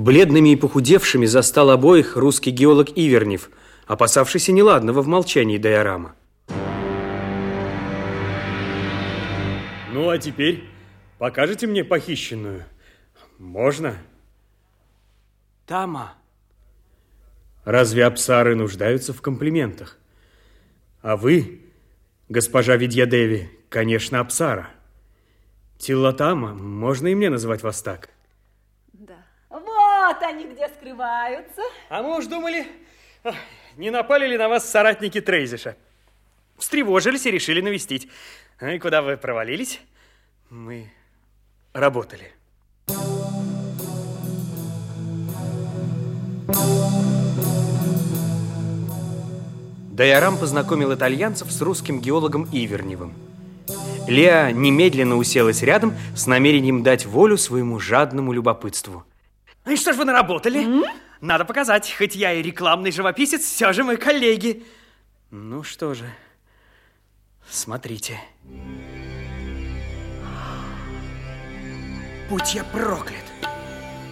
Бледными и похудевшими застал обоих русский геолог Ивернев, опасавшийся неладного в молчании Дайорама. Ну, а теперь покажете мне похищенную? Можно? Тама. Разве апсары нуждаются в комплиментах? А вы, госпожа Видьядеви, конечно, апсара. Тиллатама, можно и мне назвать вас так? Да. Вот они где скрываются. А мы уж думали, не напали ли на вас соратники Трейзиша. Встревожились и решили навестить. И куда вы провалились? Мы работали. Дайорам познакомил итальянцев с русским геологом Иверневым. Леа немедленно уселась рядом с намерением дать волю своему жадному любопытству. И что ж вы наработали? Mm? Надо показать, хоть я и рекламный живописец, все же мы коллеги. Ну что же, смотрите. Будь я проклят!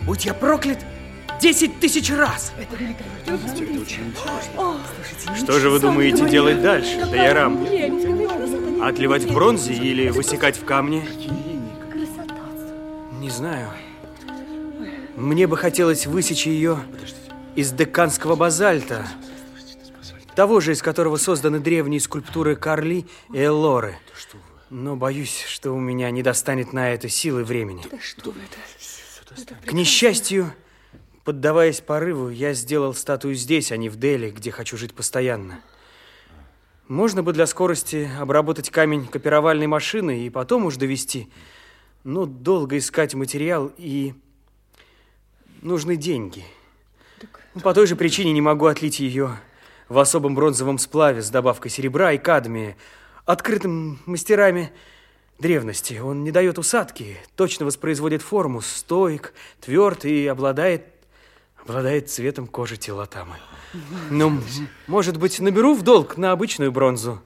Будь я проклят! Десять тысяч раз! Это, Что же вы думаете делать дальше, Дайорам? Отливать в бронзе или высекать в камне? Не знаю. Мне бы хотелось высечь ее из деканского базальта, того же, из которого созданы древние скульптуры Карли и Эллоры. Но боюсь, что у меня не достанет на это силы времени. Да что это? К несчастью, поддаваясь порыву, я сделал статую здесь, а не в Дели, где хочу жить постоянно. Можно бы для скорости обработать камень копировальной машиной и потом уж довести. Но долго искать материал и нужны деньги. По той же причине не могу отлить ее в особом бронзовом сплаве с добавкой серебра и кадмия, открытым мастерами древности. Он не дает усадки, точно воспроизводит форму, стоек, тверд и обладает, обладает цветом кожи телотамы. Ну, может быть, наберу в долг на обычную бронзу?